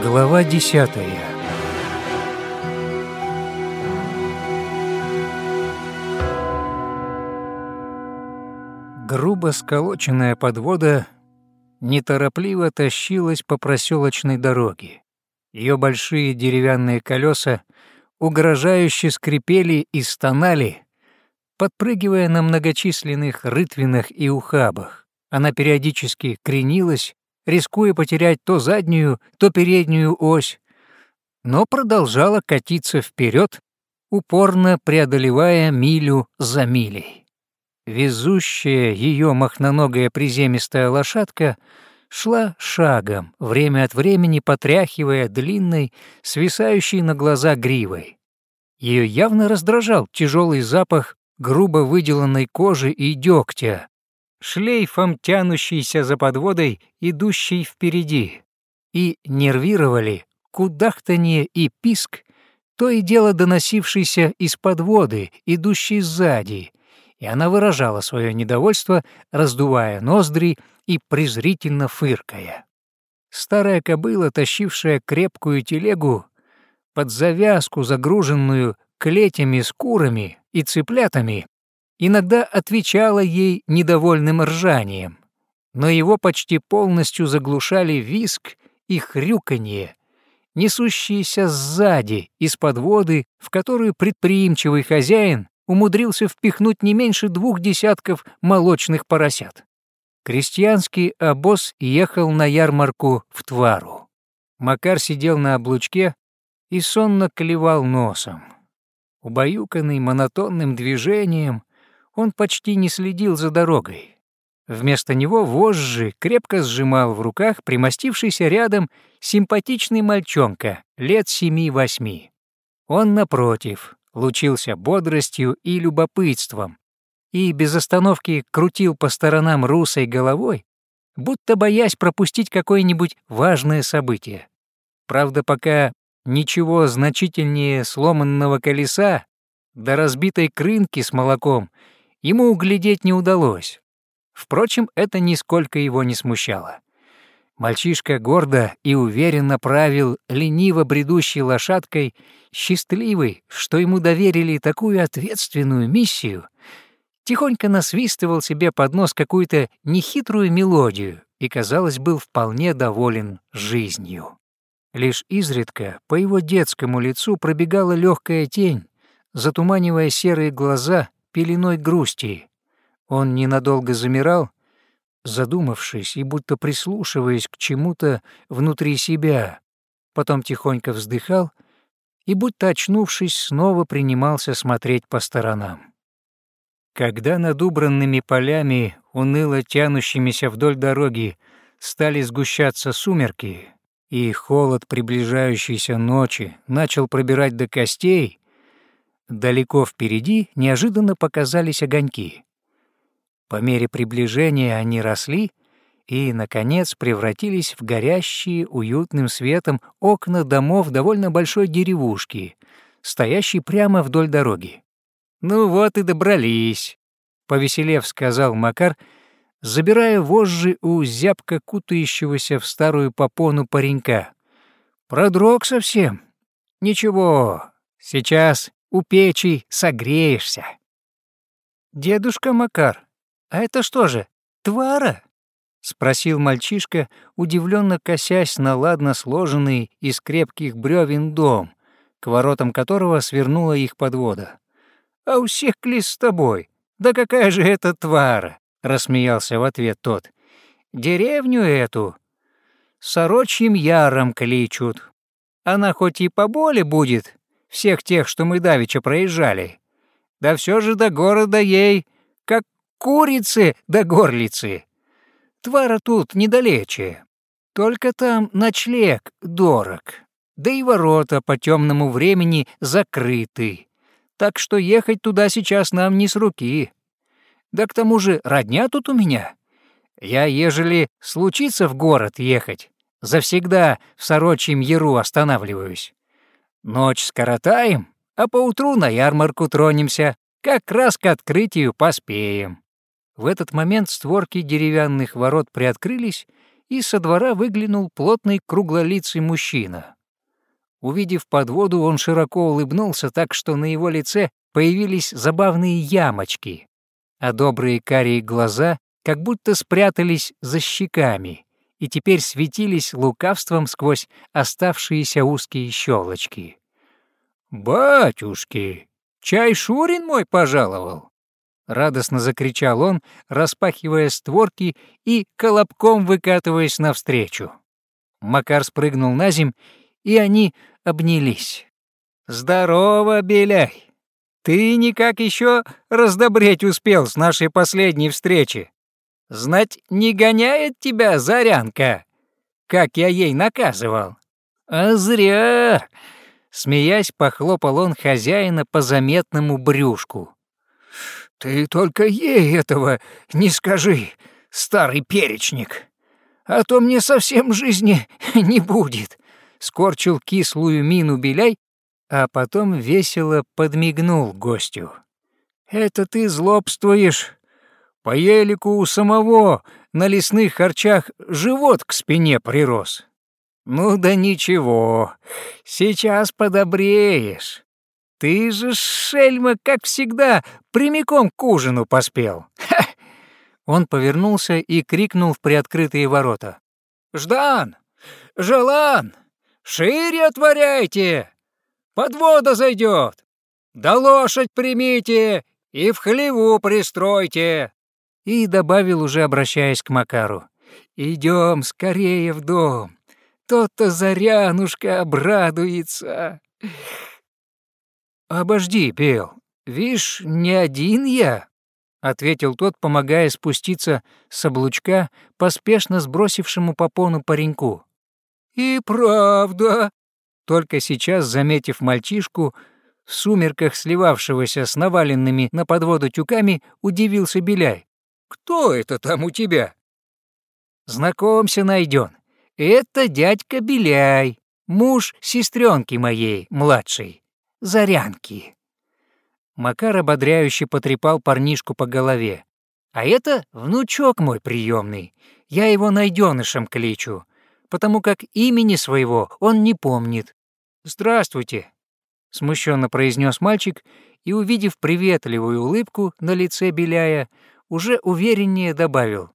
Глава десятая Грубо сколоченная подвода неторопливо тащилась по проселочной дороге. Ее большие деревянные колеса угрожающе скрипели и стонали, подпрыгивая на многочисленных рытвинах и ухабах. Она периодически кренилась, рискуя потерять то заднюю, то переднюю ось, но продолжала катиться вперед, упорно преодолевая милю за милей. Везущая ее махноногая приземистая лошадка шла шагом, время от времени потряхивая длинной, свисающей на глаза гривой. Ее явно раздражал тяжелый запах грубо выделанной кожи и дегтя, шлейфом тянущийся за подводой, идущей впереди, и нервировали кудахтанье и писк, то и дело доносившийся из подводы, идущей сзади, и она выражала свое недовольство, раздувая ноздри и презрительно фыркая. Старая кобыла, тащившая крепкую телегу, под завязку, загруженную клетями с курами и цыплятами, иногда отвечала ей недовольным ржанием, но его почти полностью заглушали виск и хрюканье, несущиеся сзади из-под воды, в которую предприимчивый хозяин умудрился впихнуть не меньше двух десятков молочных поросят. Крестьянский обоз ехал на ярмарку в Твару. Макар сидел на облучке и сонно клевал носом. Убаюканный монотонным движением, он почти не следил за дорогой. Вместо него вожжи крепко сжимал в руках примостившийся рядом симпатичный мальчонка лет семи-восьми. Он, напротив, лучился бодростью и любопытством и без остановки крутил по сторонам русой головой, будто боясь пропустить какое-нибудь важное событие. Правда, пока ничего значительнее сломанного колеса до разбитой крынки с молоком ему углядеть не удалось. Впрочем, это нисколько его не смущало. Мальчишка гордо и уверенно правил лениво бредущей лошадкой, счастливый, что ему доверили такую ответственную миссию, тихонько насвистывал себе под нос какую-то нехитрую мелодию и, казалось, был вполне доволен жизнью. Лишь изредка по его детскому лицу пробегала легкая тень, затуманивая серые глаза пеленой грусти. Он ненадолго замирал, задумавшись и будто прислушиваясь к чему-то внутри себя, потом тихонько вздыхал и, будто очнувшись, снова принимался смотреть по сторонам. Когда над убранными полями, уныло тянущимися вдоль дороги, стали сгущаться сумерки, и холод приближающейся ночи начал пробирать до костей, Далеко впереди неожиданно показались огоньки. По мере приближения они росли и, наконец, превратились в горящие уютным светом окна домов довольно большой деревушки, стоящей прямо вдоль дороги. «Ну вот и добрались», — повеселев сказал Макар, забирая вожжи у зябко кутающегося в старую попону паренька. «Продрог совсем? Ничего, сейчас у печи согреешься. «Дедушка Макар, а это что же, твара?» — спросил мальчишка, удивленно косясь на ладно сложенный из крепких бревен дом, к воротам которого свернула их подвода. «А у всех клис с тобой. Да какая же это твара?» — рассмеялся в ответ тот. «Деревню эту сорочьим яром кличут. Она хоть и поболе будет, всех тех, что мы давеча проезжали. Да все же до города ей, как курицы до горлицы. Твара тут недалече. Только там ночлег дорог, да и ворота по темному времени закрыты. Так что ехать туда сейчас нам не с руки. Да к тому же родня тут у меня. Я, ежели случится в город ехать, завсегда в Сорочьем Яру останавливаюсь. Ночь скоротаем, а поутру на ярмарку тронемся. Как раз к открытию поспеем». В этот момент створки деревянных ворот приоткрылись, и со двора выглянул плотный круглолицый мужчина. Увидев подводу, он широко улыбнулся так, что на его лице появились забавные ямочки, а добрые карие глаза как будто спрятались за щеками и теперь светились лукавством сквозь оставшиеся узкие щелочки. «Батюшки, чай Шурин мой пожаловал!» Радостно закричал он, распахивая створки и колобком выкатываясь навстречу. Макар спрыгнул на земь, и они обнялись. «Здорово, Беляй! Ты никак еще раздобреть успел с нашей последней встречи. Знать, не гоняет тебя Зарянка, как я ей наказывал. А зря!» Смеясь, похлопал он хозяина по заметному брюшку. «Ты только ей этого не скажи, старый перечник, а то мне совсем жизни не будет», — скорчил кислую мину Беляй, а потом весело подмигнул гостю. «Это ты злобствуешь. По елику у самого на лесных харчах живот к спине прирос. Ну да ничего, сейчас подобреешь. Ты же, шельма, как всегда, прямиком к ужину поспел. Ха! Он повернулся и крикнул в приоткрытые ворота. «Ждан! Желан! Шире отворяйте! Подвода зайдет! Да лошадь примите и в хлеву пристройте!» И добавил, уже обращаясь к Макару. «Идем скорее в дом. Тот-то Зарянушка обрадуется!» «Обожди, Пел, вишь, не один я», — ответил тот, помогая спуститься с облучка, поспешно сбросившему попону пареньку. «И правда», — только сейчас, заметив мальчишку, в сумерках сливавшегося с наваленными на подводу тюками, удивился Беляй. «Кто это там у тебя?» «Знакомься, найден. Это дядька Беляй, муж сестренки моей, младшей. Зарянки. Макар ободряюще потрепал парнишку по голове. А это внучок мой приемный. Я его найденышем кличу, потому как имени своего он не помнит. Здравствуйте, смущенно произнес мальчик и, увидев приветливую улыбку на лице Беляя, уже увереннее добавил.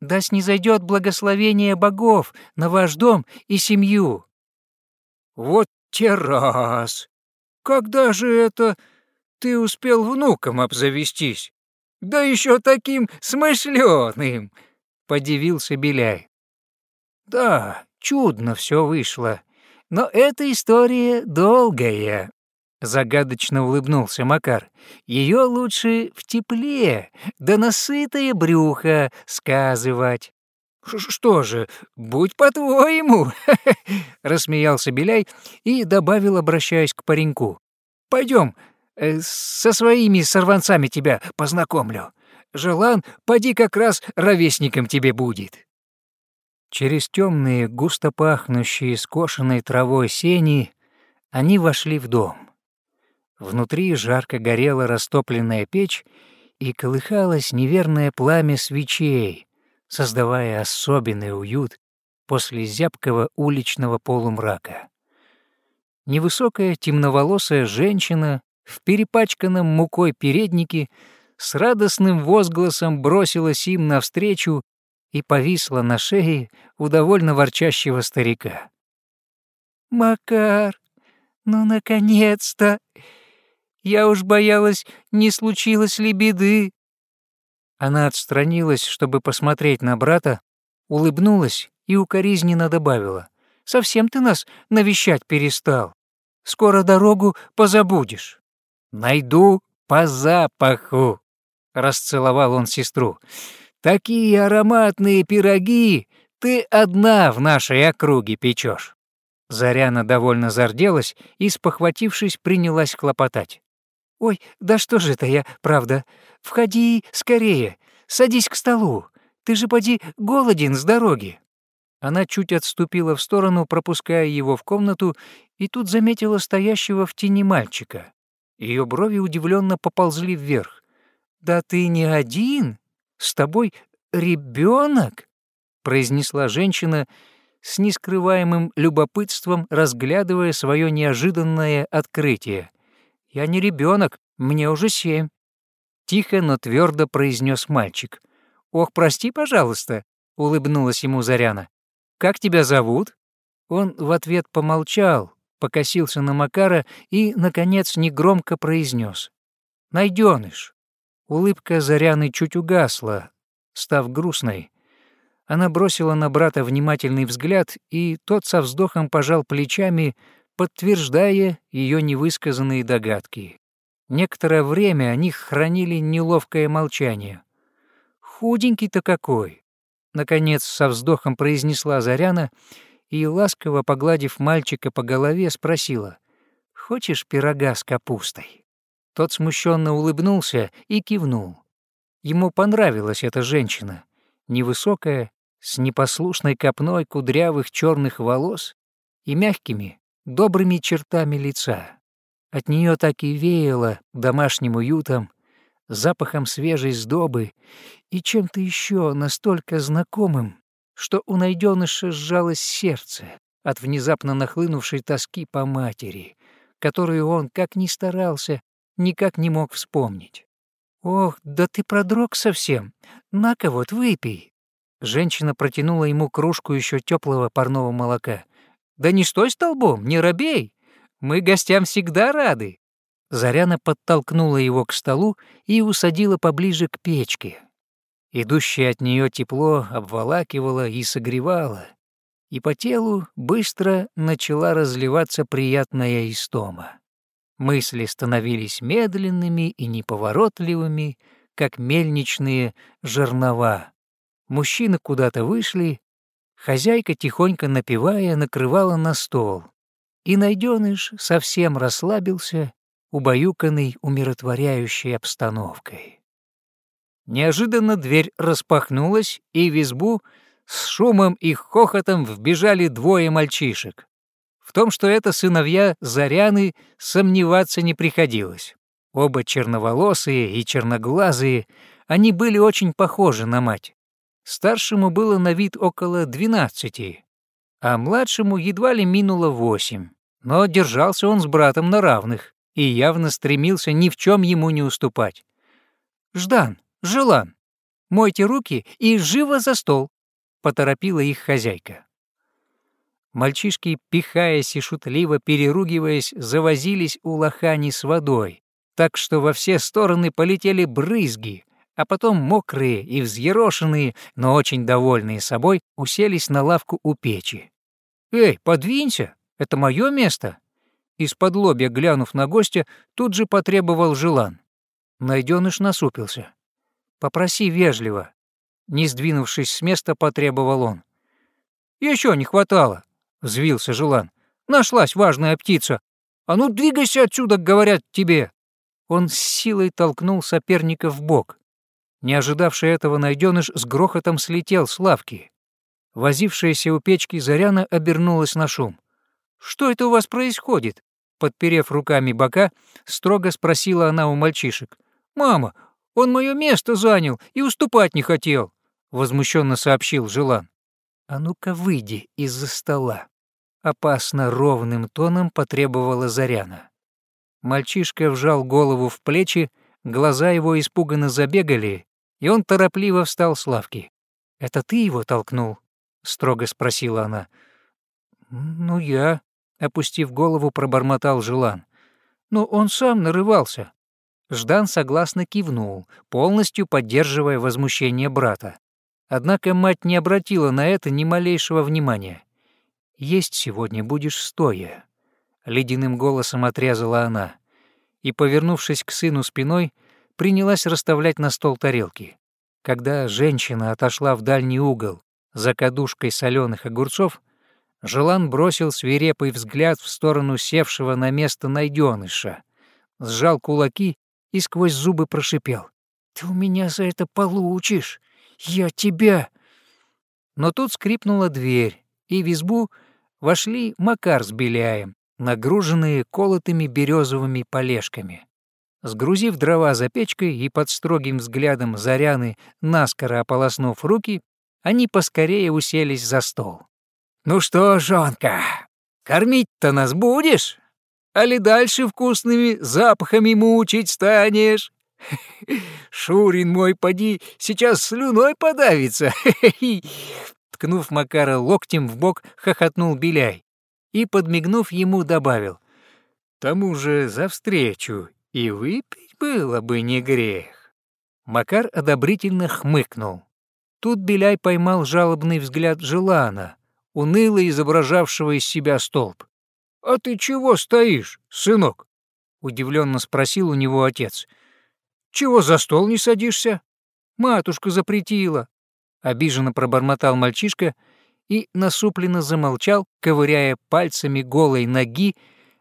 «Да снизойдет благословение богов на ваш дом и семью». «Вот террас!» Когда же это ты успел внуком обзавестись? Да еще таким смышленым!» — подивился Беляй. «Да, чудно все вышло, но эта история долгая», — загадочно улыбнулся Макар. Ее лучше в тепле, да насытое брюхо сказывать». «Что же, будь по-твоему!» — рассмеялся Беляй и добавил, обращаясь к пареньку. «Пойдем, э, со своими сорванцами тебя познакомлю. Желан, поди как раз ровесником тебе будет». Через темные, густо пахнущие скошенной травой сени они вошли в дом. Внутри жарко горела растопленная печь, и колыхалось неверное пламя свечей, создавая особенный уют после зябкого уличного полумрака. Невысокая темноволосая женщина в перепачканном мукой переднике с радостным возгласом бросилась им навстречу и повисла на шее у довольно ворчащего старика. «Макар, ну, наконец-то! Я уж боялась, не случилось ли беды!» Она отстранилась, чтобы посмотреть на брата, улыбнулась и укоризненно добавила. «Совсем ты нас навещать перестал. Скоро дорогу позабудешь». «Найду по запаху», — расцеловал он сестру. «Такие ароматные пироги ты одна в нашей округе печешь». Заряна довольно зарделась и, спохватившись, принялась хлопотать. «Ой, да что же это я, правда? Входи скорее, садись к столу. Ты же поди голоден с дороги». Она чуть отступила в сторону, пропуская его в комнату, и тут заметила стоящего в тени мальчика. Ее брови удивленно поползли вверх. «Да ты не один? С тобой ребенок? произнесла женщина с нескрываемым любопытством, разглядывая свое неожиданное открытие. «Я не ребенок, мне уже семь». Тихо, но твердо произнес мальчик. «Ох, прости, пожалуйста», — улыбнулась ему Заряна. «Как тебя зовут?» Он в ответ помолчал, покосился на Макара и, наконец, негромко произнес: «Найденыш». Улыбка Заряны чуть угасла, став грустной. Она бросила на брата внимательный взгляд, и тот со вздохом пожал плечами, подтверждая ее невысказанные догадки. Некоторое время они хранили неловкое молчание. «Худенький-то какой!» Наконец со вздохом произнесла Заряна и, ласково погладив мальчика по голове, спросила, «Хочешь пирога с капустой?» Тот смущенно улыбнулся и кивнул. Ему понравилась эта женщина, невысокая, с непослушной копной кудрявых черных волос и мягкими, добрыми чертами лица. От нее так и веяло домашним уютом, запахом свежей сдобы и чем-то еще настолько знакомым, что у найденыша сжалось сердце от внезапно нахлынувшей тоски по матери, которую он, как ни старался, никак не мог вспомнить. «Ох, да ты продрог совсем! На-ка вот, выпей!» Женщина протянула ему кружку еще теплого парного молока. «Да не стой столбом, не робей! Мы гостям всегда рады!» Заряна подтолкнула его к столу и усадила поближе к печке. Идущее от нее тепло обволакивало и согревало, и по телу быстро начала разливаться приятная истома. Мысли становились медленными и неповоротливыми, как мельничные жернова. Мужчины куда-то вышли, хозяйка, тихонько напевая, накрывала на стол, и найденыш совсем расслабился, убаюканный умиротворяющей обстановкой. Неожиданно дверь распахнулась, и в избу с шумом и хохотом вбежали двое мальчишек. В том, что это сыновья Заряны, сомневаться не приходилось. Оба черноволосые и черноглазые, они были очень похожи на мать. Старшему было на вид около двенадцати, а младшему едва ли минуло восемь. Но держался он с братом на равных и явно стремился ни в чем ему не уступать. «Ждан, Желан, мойте руки и живо за стол», — поторопила их хозяйка. Мальчишки, пихаясь и шутливо переругиваясь, завозились у лохани с водой, так что во все стороны полетели брызги, а потом мокрые и взъерошенные, но очень довольные собой, уселись на лавку у печи. «Эй, подвинься, это мое место!» Из-под лобья, глянув на гостя, тут же потребовал Желан. Найденыш насупился. «Попроси вежливо». Не сдвинувшись с места, потребовал он. Еще не хватало», — взвился Желан. «Нашлась важная птица. А ну, двигайся отсюда, говорят тебе!» Он с силой толкнул соперника в бок. Не ожидавший этого найденыш с грохотом слетел с лавки. Возившаяся у печки Заряна обернулась на шум. «Что это у вас происходит?» Подперев руками бока, строго спросила она у мальчишек. «Мама, он мое место занял и уступать не хотел», — возмущенно сообщил Желан. «А ну-ка выйди из-за стола», — опасно ровным тоном потребовала Заряна. Мальчишка вжал голову в плечи, глаза его испуганно забегали, и он торопливо встал с лавки. «Это ты его толкнул?» — строго спросила она. «Ну, я», — опустив голову, пробормотал Желан. «Но он сам нарывался». Ждан согласно кивнул, полностью поддерживая возмущение брата. Однако мать не обратила на это ни малейшего внимания. «Есть сегодня будешь стоя», — ледяным голосом отрезала она, и, повернувшись к сыну спиной, принялась расставлять на стол тарелки. Когда женщина отошла в дальний угол за кадушкой соленых огурцов, Желан бросил свирепый взгляд в сторону севшего на место найденыша, сжал кулаки и сквозь зубы прошипел. «Ты у меня за это получишь! Я тебя!» Но тут скрипнула дверь, и в избу вошли Макар с Беляем, нагруженные колотыми березовыми полежками. Сгрузив дрова за печкой и под строгим взглядом Заряны, наскоро ополоснув руки, они поскорее уселись за стол. «Ну что, жонка, кормить-то нас будешь? Али дальше вкусными запахами мучить станешь? Шурин мой, поди, сейчас слюной подавится!» Ткнув Макара локтем в бок, хохотнул Беляй и, подмигнув ему, добавил. «Тому же за встречу и выпить было бы не грех». Макар одобрительно хмыкнул. Тут Беляй поймал жалобный взгляд Желана, уныло изображавшего из себя столб. «А ты чего стоишь, сынок?» — удивленно спросил у него отец. «Чего за стол не садишься? Матушка запретила». Обиженно пробормотал мальчишка и насупленно замолчал, ковыряя пальцами голой ноги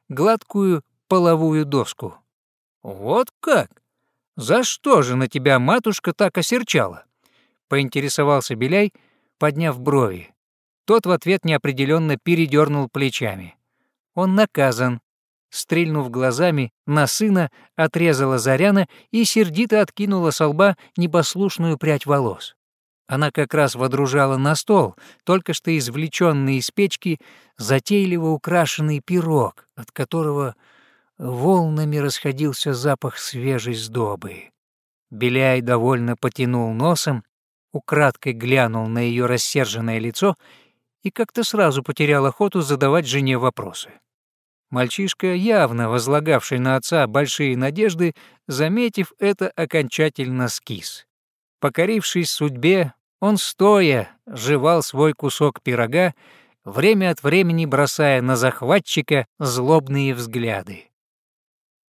гладкую половую доску. «Вот как? За что же на тебя матушка так осерчала?» — поинтересовался Беляй, подняв брови. Тот в ответ неопределенно передернул плечами. Он наказан. Стрельнув глазами, на сына отрезала Заряна и сердито откинула со лба непослушную прядь волос. Она как раз водружала на стол только что извлеченный из печки затейливо украшенный пирог, от которого волнами расходился запах свежей сдобы. Беляй довольно потянул носом, украдкой глянул на ее рассерженное лицо и как-то сразу потерял охоту задавать жене вопросы. Мальчишка, явно возлагавший на отца большие надежды, заметив это, окончательно скис. Покорившись судьбе, он стоя жевал свой кусок пирога, время от времени бросая на захватчика злобные взгляды.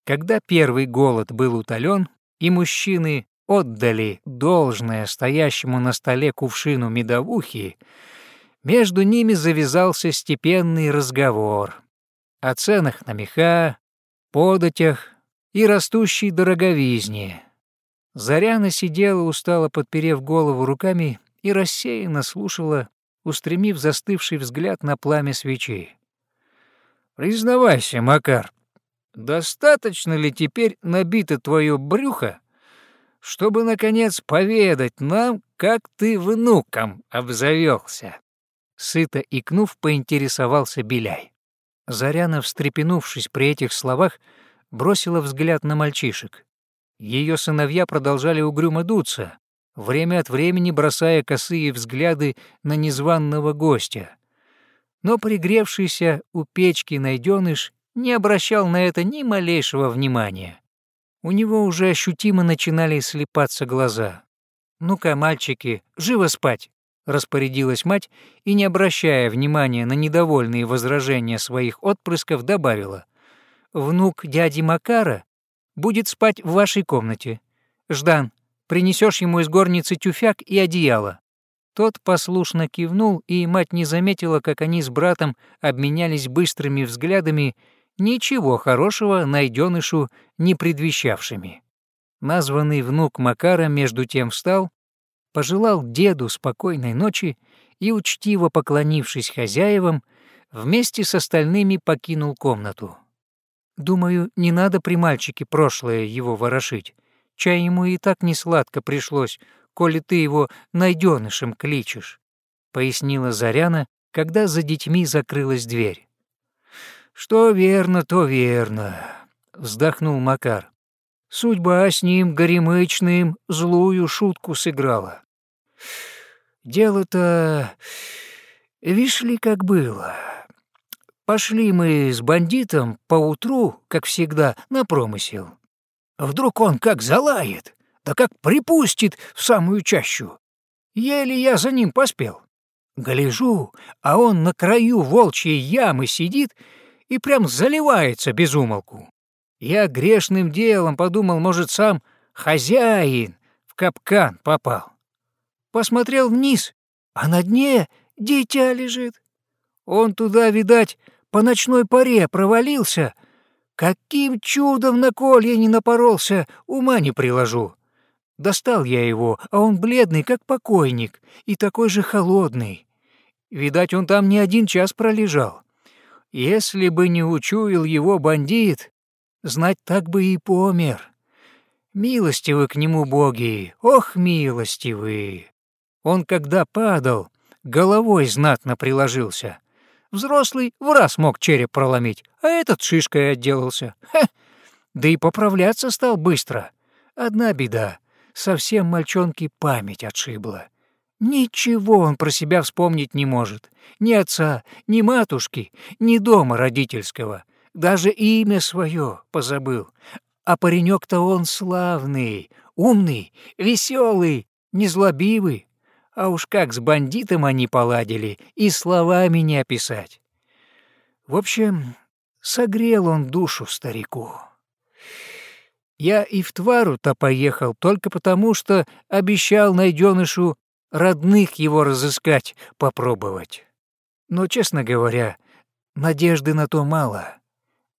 Когда первый голод был утолен, и мужчины отдали должное стоящему на столе кувшину медовухи, между ними завязался степенный разговор о ценах на меха, податях и растущей дороговизне. Заряна сидела, устало подперев голову руками, и рассеянно слушала, устремив застывший взгляд на пламя свечей. «Признавайся, Макар, достаточно ли теперь набито твое брюхо, чтобы, наконец, поведать нам, как ты внуком обзавелся?» Сыто икнув, поинтересовался Беляй. Заряна, встрепенувшись при этих словах, бросила взгляд на мальчишек. Ее сыновья продолжали угрюмо дуться, время от времени бросая косые взгляды на незваного гостя. Но пригревшийся у печки найденыш не обращал на это ни малейшего внимания. У него уже ощутимо начинали слепаться глаза. «Ну-ка, мальчики, живо спать!» — распорядилась мать и, не обращая внимания на недовольные возражения своих отпрысков, добавила. «Внук дяди Макара будет спать в вашей комнате. Ждан, принесешь ему из горницы тюфяк и одеяло». Тот послушно кивнул, и мать не заметила, как они с братом обменялись быстрыми взглядами, ничего хорошего найденышу не предвещавшими. Названный внук Макара между тем встал пожелал деду спокойной ночи и, учтиво поклонившись хозяевам, вместе с остальными покинул комнату. Думаю, не надо при мальчике прошлое его ворошить. Чай ему и так не сладко пришлось, коли ты его найденышем кличешь, — пояснила Заряна, когда за детьми закрылась дверь. «Что верно, то верно», — вздохнул Макар. Судьба с ним горемычным злую шутку сыграла. Дело-то, вишь ли, как было. Пошли мы с бандитом поутру, как всегда, на промысел. Вдруг он как залает, да как припустит в самую чащу. Еле я за ним поспел. Гляжу, а он на краю волчьей ямы сидит и прям заливается без умолку. Я грешным делом подумал, может, сам хозяин в капкан попал. Посмотрел вниз, а на дне дитя лежит. Он туда, видать, по ночной паре провалился. Каким чудом на колье не напоролся, ума не приложу. Достал я его, а он бледный, как покойник, и такой же холодный. Видать, он там не один час пролежал. Если бы не учуял его бандит, знать так бы и помер. Милостивы к нему боги, ох, милостивы!» Он, когда падал, головой знатно приложился. Взрослый в раз мог череп проломить, а этот шишкой отделался. Ха! Да и поправляться стал быстро. Одна беда — совсем мальчонке память отшибла. Ничего он про себя вспомнить не может. Ни отца, ни матушки, ни дома родительского. Даже имя свое позабыл. А паренек-то он славный, умный, веселый, незлобивый. А уж как с бандитом они поладили, и словами не описать. В общем, согрел он душу старику. Я и в Твару-то поехал только потому, что обещал найденышу родных его разыскать, попробовать. Но, честно говоря, надежды на то мало.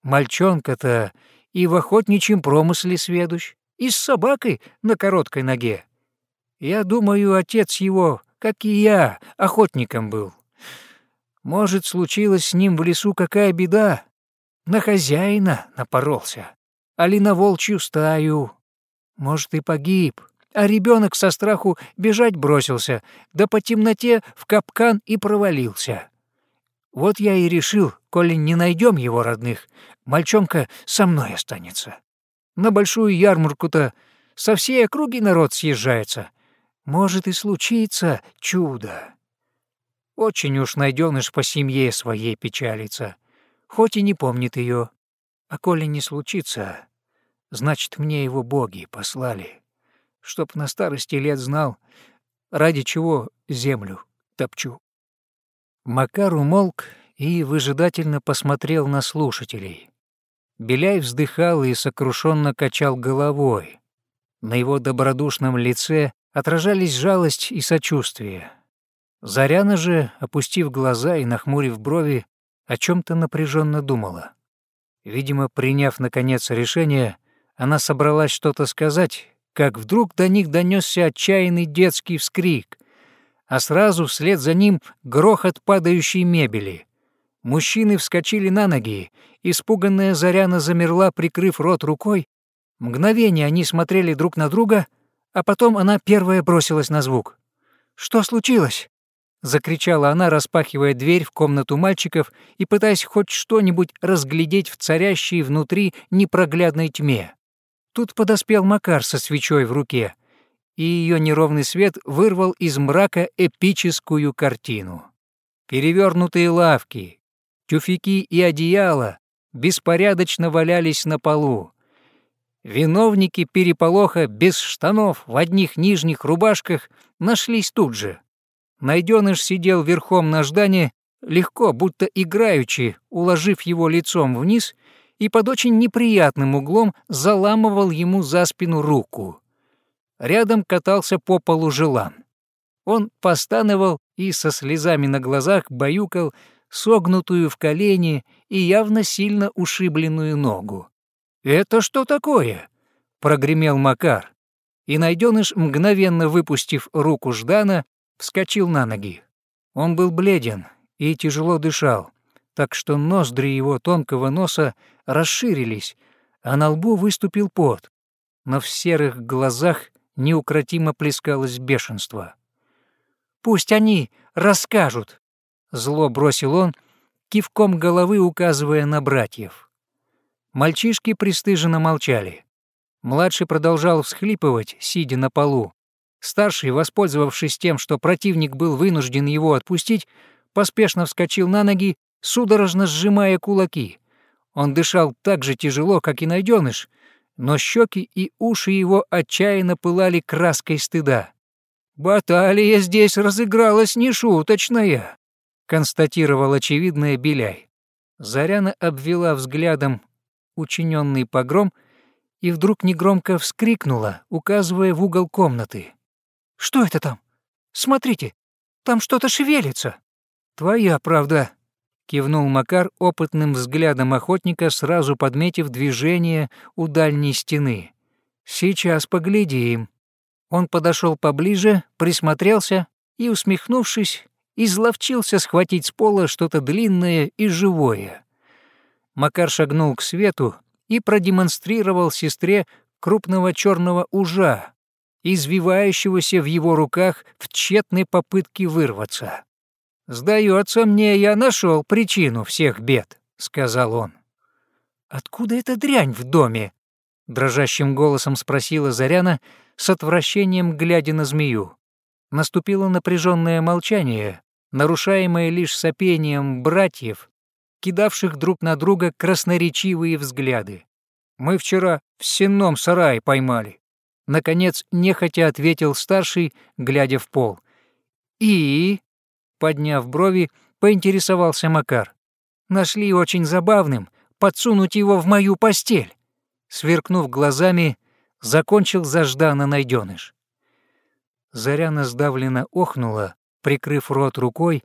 Мальчонка-то и в охотничьем промысле сведущ, и с собакой на короткой ноге. Я думаю, отец его, как и я, охотником был. Может, случилась с ним в лесу какая беда? На хозяина напоролся, али на волчью стаю. Может, и погиб а ребенок со страху бежать бросился, да по темноте в капкан и провалился. Вот я и решил, коли не найдем его родных, мальчонка со мной останется. На большую ярмарку-то со всей округи народ съезжается. Может и случится чудо. Очень уж найденыш по семье своей печалится, хоть и не помнит ее. А коли не случится, значит, мне его боги послали чтоб на старости лет знал, ради чего землю топчу. Макар умолк и выжидательно посмотрел на слушателей. Беляй вздыхал и сокрушенно качал головой. На его добродушном лице отражались жалость и сочувствие. Заряна же, опустив глаза и нахмурив брови, о чем то напряженно думала. Видимо, приняв, наконец, решение, она собралась что-то сказать, как вдруг до них донесся отчаянный детский вскрик, а сразу вслед за ним грохот падающей мебели. Мужчины вскочили на ноги, испуганная Заряна замерла, прикрыв рот рукой. Мгновение они смотрели друг на друга, а потом она первая бросилась на звук. «Что случилось?» — закричала она, распахивая дверь в комнату мальчиков и пытаясь хоть что-нибудь разглядеть в царящей внутри непроглядной тьме. Тут подоспел Макар со свечой в руке, и ее неровный свет вырвал из мрака эпическую картину. Перевернутые лавки, тюфяки и одеяла беспорядочно валялись на полу. Виновники переполоха без штанов в одних нижних рубашках нашлись тут же. Найденыш сидел верхом на ждане, легко, будто играючи, уложив его лицом вниз и под очень неприятным углом заламывал ему за спину руку. Рядом катался по полу желан. Он постановал и со слезами на глазах баюкал согнутую в колени и явно сильно ушибленную ногу. «Это что такое?» — прогремел Макар. И найденыш, мгновенно выпустив руку Ждана, вскочил на ноги. Он был бледен и тяжело дышал так что ноздри его тонкого носа расширились, а на лбу выступил пот, но в серых глазах неукротимо плескалось бешенство. «Пусть они расскажут!» — зло бросил он, кивком головы указывая на братьев. Мальчишки пристыженно молчали. Младший продолжал всхлипывать, сидя на полу. Старший, воспользовавшись тем, что противник был вынужден его отпустить, поспешно вскочил на ноги судорожно сжимая кулаки. Он дышал так же тяжело, как и найденыш, но щеки и уши его отчаянно пылали краской стыда. «Баталия здесь разыгралась нешуточная», — констатировал очевидное Беляй. Заряна обвела взглядом учиненный погром и вдруг негромко вскрикнула, указывая в угол комнаты. «Что это там? Смотрите, там что-то шевелится!» «Твоя правда», — кивнул Макар опытным взглядом охотника, сразу подметив движение у дальней стены. «Сейчас поглядим». Он подошел поближе, присмотрелся и, усмехнувшись, изловчился схватить с пола что-то длинное и живое. Макар шагнул к свету и продемонстрировал сестре крупного черного ужа, извивающегося в его руках в тщетной попытке вырваться. «Сдается мне, я нашел причину всех бед», — сказал он. «Откуда эта дрянь в доме?» — дрожащим голосом спросила Заряна, с отвращением глядя на змею. Наступило напряженное молчание, нарушаемое лишь сопением братьев, кидавших друг на друга красноречивые взгляды. «Мы вчера в сенном сарае поймали», — наконец нехотя ответил старший, глядя в пол. «И...» — подняв брови, поинтересовался Макар. «Нашли очень забавным подсунуть его в мою постель». Сверкнув глазами, закончил зажданно найденыш. Заряна сдавленно охнула, прикрыв рот рукой,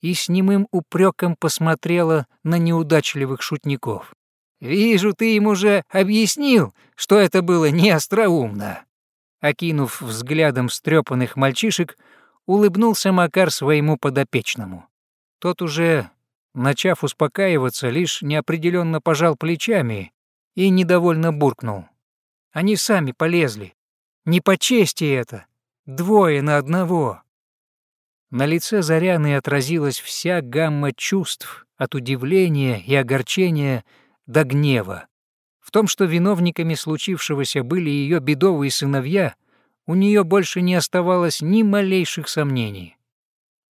и с немым упреком посмотрела на неудачливых шутников. «Вижу, ты им уже объяснил, что это было неостроумно». Окинув взглядом стрёпанных мальчишек, улыбнулся Макар своему подопечному. Тот уже, начав успокаиваться, лишь неопределенно пожал плечами и недовольно буркнул. «Они сами полезли. Не по чести это. Двое на одного». На лице Заряны отразилась вся гамма чувств, от удивления и огорчения до гнева. В том, что виновниками случившегося были ее бедовые сыновья, у нее больше не оставалось ни малейших сомнений.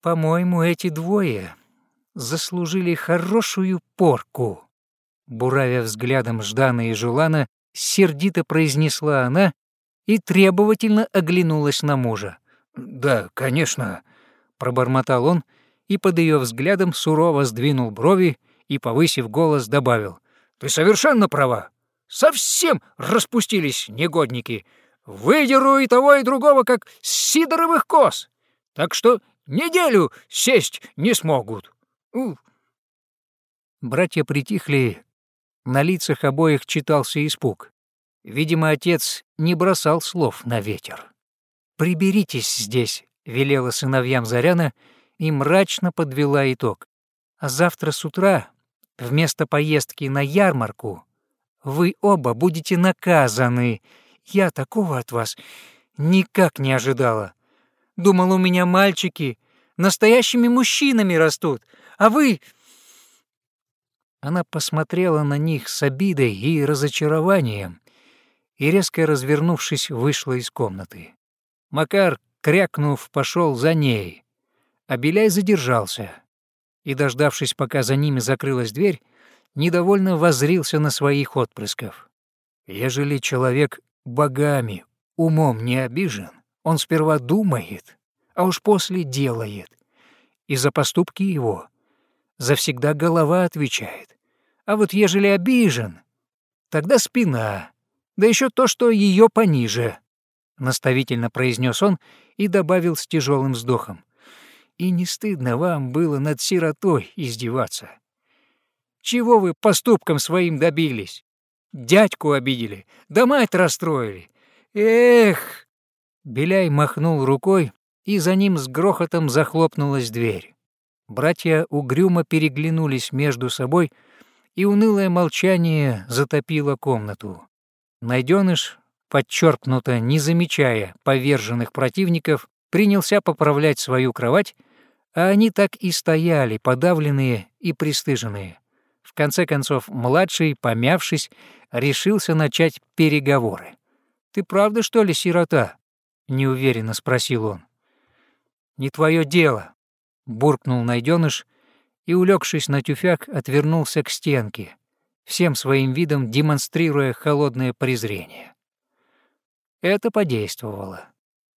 «По-моему, эти двое заслужили хорошую порку», буравя взглядом Ждана и Жулана, сердито произнесла она и требовательно оглянулась на мужа. «Да, конечно», — пробормотал он и под ее взглядом сурово сдвинул брови и, повысив голос, добавил. «Ты совершенно права. Совсем распустились негодники. Выдеру и того, и другого, как сидоровых коз. Так что неделю сесть не смогут». Братья притихли, на лицах обоих читался испуг. Видимо, отец не бросал слов на ветер. «Приберитесь здесь», велела сыновьям Заряна и мрачно подвела итог. А завтра с утра, вместо поездки на ярмарку, вы оба будете наказаны. Я такого от вас никак не ожидала. Думала, у меня мальчики настоящими мужчинами растут, а вы...» Она посмотрела на них с обидой и разочарованием и, резко развернувшись, вышла из комнаты. Макар крякнув, пошел за ней. А Беляй задержался и, дождавшись, пока за ними закрылась дверь, недовольно возрился на своих отпрысков. Ежели человек богами, умом не обижен, он сперва думает, а уж после делает. И за поступки его завсегда голова отвечает. А вот ежели обижен, тогда спина, да еще то, что ее пониже. — наставительно произнес он и добавил с тяжелым вздохом. «И не стыдно вам было над сиротой издеваться? Чего вы поступком своим добились? Дядьку обидели, да мать расстроили. Эх!» Беляй махнул рукой, и за ним с грохотом захлопнулась дверь. Братья угрюмо переглянулись между собой, и унылое молчание затопило комнату. Найденыш подчеркнуто не замечая поверженных противников, принялся поправлять свою кровать, а они так и стояли, подавленные и пристыженные. Конце концов, младший, помявшись, решился начать переговоры. «Ты правда, что ли, сирота?» — неуверенно спросил он. «Не твое дело», — буркнул найденыш и, улегшись на тюфяк, отвернулся к стенке, всем своим видом демонстрируя холодное презрение. Это подействовало.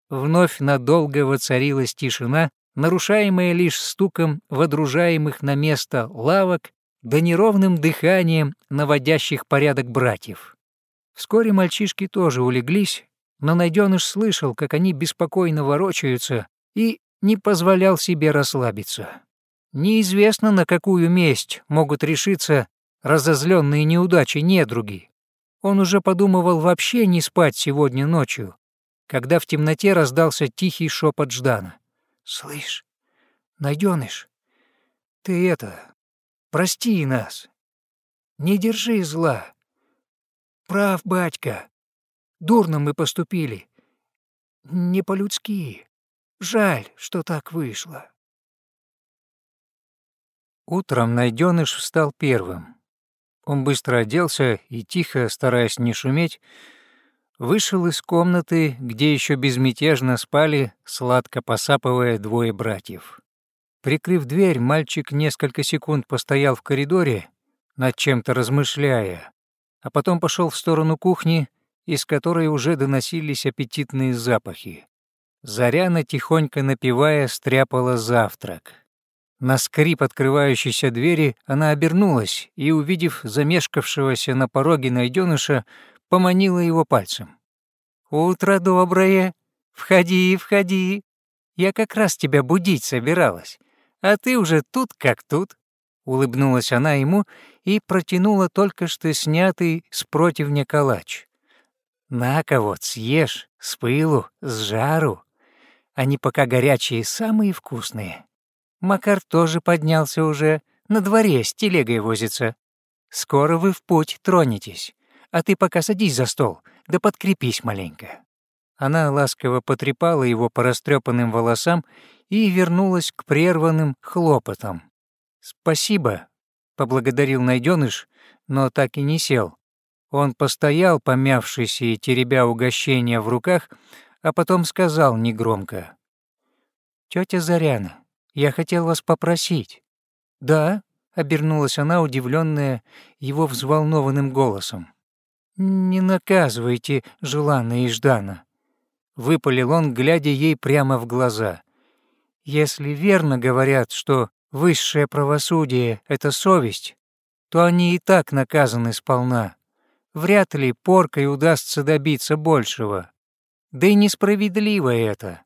Вновь надолго воцарилась тишина, нарушаемая лишь стуком водружаемых на место лавок да неровным дыханием наводящих порядок братьев. Вскоре мальчишки тоже улеглись, но найденыш слышал, как они беспокойно ворочаются, и не позволял себе расслабиться. Неизвестно, на какую месть могут решиться разозленные неудачи недруги. Он уже подумывал вообще не спать сегодня ночью, когда в темноте раздался тихий шепот Ждана. «Слышь, найденыш, ты это, прости нас, не держи зла. Прав, батька, дурно мы поступили. не по-людски. Жаль, что так вышло». Утром найденыш встал первым. Он быстро оделся и, тихо, стараясь не шуметь, вышел из комнаты, где еще безмятежно спали, сладко посапывая двое братьев. Прикрыв дверь, мальчик несколько секунд постоял в коридоре, над чем-то размышляя, а потом пошел в сторону кухни, из которой уже доносились аппетитные запахи. Заряна, тихонько напевая, стряпала завтрак. На скрип открывающейся двери она обернулась и, увидев замешкавшегося на пороге найденыша, поманила его пальцем. «Утро доброе! Входи, входи! Я как раз тебя будить собиралась, а ты уже тут как тут!» Улыбнулась она ему и протянула только что снятый с противня калач. «На-ка вот, съешь, с пылу, с жару. Они пока горячие, самые вкусные». Макар тоже поднялся уже, на дворе с телегой возится. Скоро вы в путь тронетесь, а ты пока садись за стол, да подкрепись маленько». Она ласково потрепала его по растрепанным волосам и вернулась к прерванным хлопотам. «Спасибо», — поблагодарил найденыш, но так и не сел. Он постоял, помявшись и теребя угощение в руках, а потом сказал негромко. «Тётя Заряна, я хотел вас попросить». «Да?» — обернулась она, удивленная его взволнованным голосом. «Не наказывайте желанно и ждано», — выпалил он, глядя ей прямо в глаза. «Если верно говорят, что высшее правосудие — это совесть, то они и так наказаны сполна. Вряд ли поркой удастся добиться большего. Да и несправедливо это.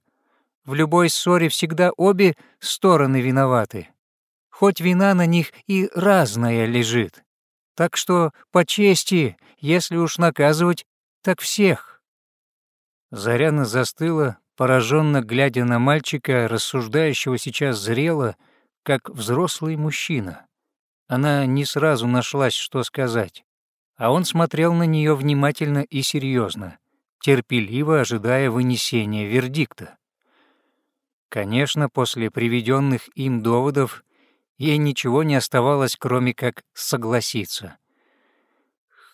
В любой ссоре всегда обе стороны виноваты. Хоть вина на них и разная лежит. Так что, по чести, если уж наказывать, так всех. Заряна застыла, пораженно глядя на мальчика, рассуждающего сейчас зрело, как взрослый мужчина. Она не сразу нашлась, что сказать, а он смотрел на нее внимательно и серьезно, терпеливо ожидая вынесения вердикта. Конечно, после приведенных им доводов ей ничего не оставалось, кроме как согласиться.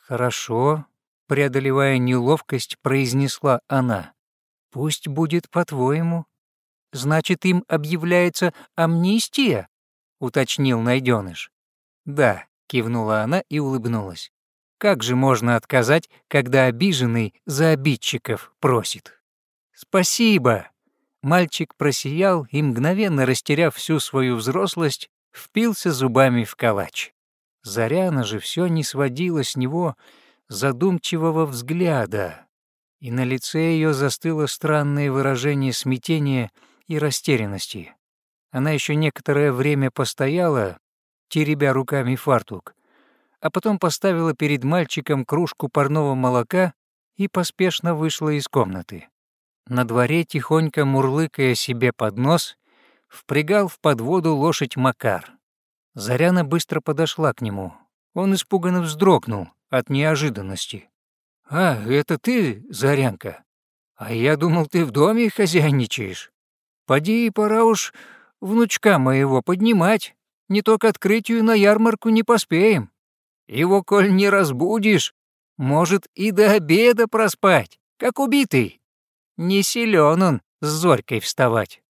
«Хорошо», — преодолевая неловкость, произнесла она. «Пусть будет по-твоему». «Значит, им объявляется амнистия?» — уточнил найденыш. «Да», — кивнула она и улыбнулась. «Как же можно отказать, когда обиженный за обидчиков просит?» «Спасибо», Мальчик просиял и, мгновенно растеряв всю свою взрослость, впился зубами в калач. Заряна же все не сводила с него задумчивого взгляда, и на лице ее застыло странное выражение смятения и растерянности. Она еще некоторое время постояла, теребя руками фартук, а потом поставила перед мальчиком кружку парного молока и поспешно вышла из комнаты. На дворе, тихонько мурлыкая себе под нос, впрягал в подводу лошадь Макар. Заряна быстро подошла к нему. Он испуганно вздрогнул от неожиданности. «А, это ты, Зарянка? А я думал, ты в доме хозяйничаешь. Поди, пора уж внучка моего поднимать. Не то к открытию на ярмарку не поспеем. Его, коль не разбудишь, может и до обеда проспать, как убитый». Не силен он с зорькой вставать.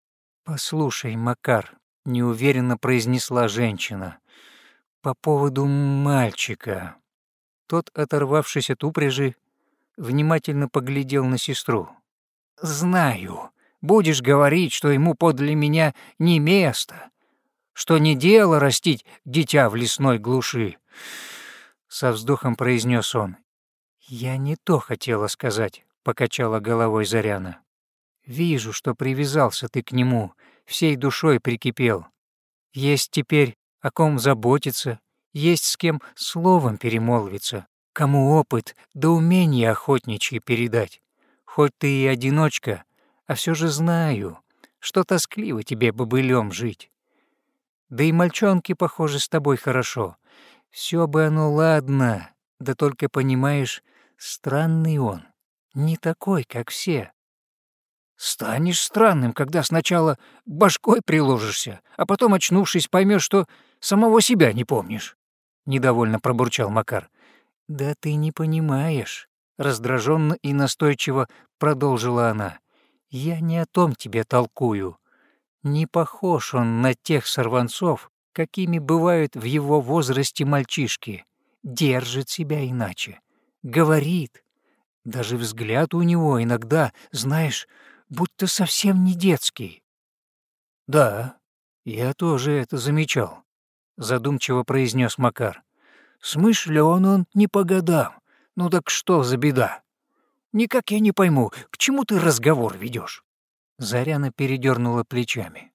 «Послушай, Макар», — неуверенно произнесла женщина, — «по поводу мальчика». Тот, оторвавшись от упряжи, внимательно поглядел на сестру. «Знаю. Будешь говорить, что ему подле меня не место, что не дело растить дитя в лесной глуши», — со вздохом произнес он. «Я не то хотела сказать покачала головой Заряна. Вижу, что привязался ты к нему, всей душой прикипел. Есть теперь о ком заботиться, есть с кем словом перемолвиться, кому опыт да умение охотничьи передать. Хоть ты и одиночка, а все же знаю, что тоскливо тебе бобылем жить. Да и мальчонки, похоже, с тобой хорошо. Все бы оно ладно, да только понимаешь, странный он не такой, как все. Станешь странным, когда сначала башкой приложишься, а потом, очнувшись, поймешь, что самого себя не помнишь. Недовольно пробурчал Макар. Да ты не понимаешь, раздраженно и настойчиво продолжила она. Я не о том тебе толкую. Не похож он на тех сорванцов, какими бывают в его возрасте мальчишки. Держит себя иначе. Говорит. Даже взгляд у него иногда, знаешь, будто совсем не детский. «Да, я тоже это замечал», — задумчиво произнес Макар. «Смышлен он не по годам. Ну так что за беда? Никак я не пойму, к чему ты разговор ведешь? Заряна передернула плечами.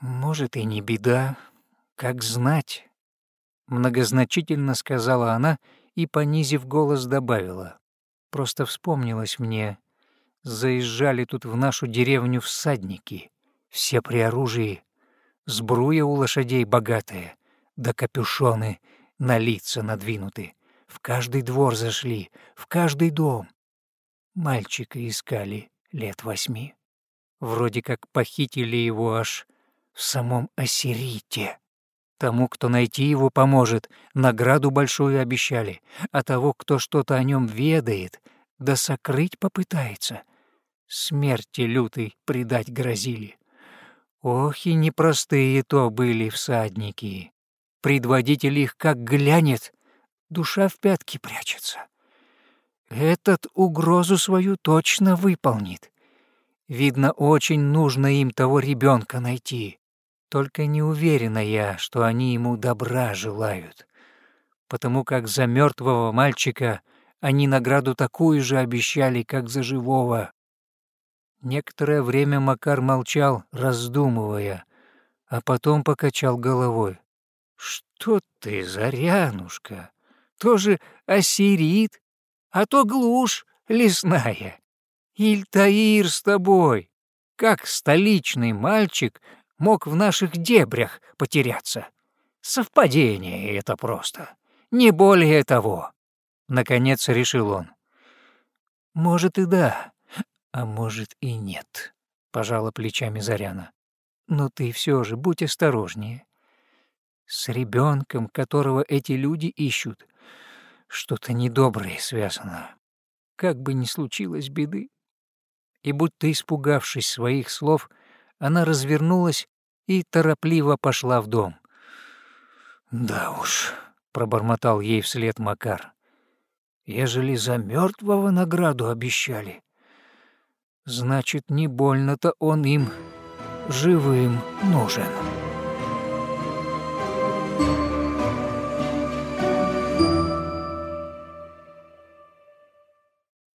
«Может, и не беда, как знать», — многозначительно сказала она и, понизив голос, добавила. «Просто вспомнилось мне, заезжали тут в нашу деревню всадники, все при оружии, сбруя у лошадей богатая, да капюшоны на лица надвинуты. В каждый двор зашли, в каждый дом. Мальчика искали лет восьми. Вроде как похитили его аж в самом Ассирите. Тому, кто найти его поможет, награду большую обещали, а того, кто что-то о нем ведает, да сокрыть попытается, смерти лютой предать грозили. Ох, и непростые то были всадники. Предводитель их как глянет, душа в пятки прячется. Этот угрозу свою точно выполнит. Видно, очень нужно им того ребенка найти. Только не уверена я, что они ему добра желают, потому как за мертвого мальчика они награду такую же обещали, как за живого. Некоторое время Макар молчал, раздумывая, а потом покачал головой. «Что ты, Зарянушка, тоже осирит, а то глушь лесная. Ильтаир с тобой, как столичный мальчик мог в наших дебрях потеряться? Совпадение это просто, не более того. Наконец решил он. Может и да, а может и нет, пожала плечами Заряна. Но ты все же будь осторожнее. С ребенком, которого эти люди ищут, что-то недоброе связано. Как бы ни случилось беды. И будто испугавшись своих слов, она развернулась и торопливо пошла в дом. «Да уж», — пробормотал ей вслед Макар, — «ежели за мертвого награду обещали, значит, не больно-то он им живым нужен».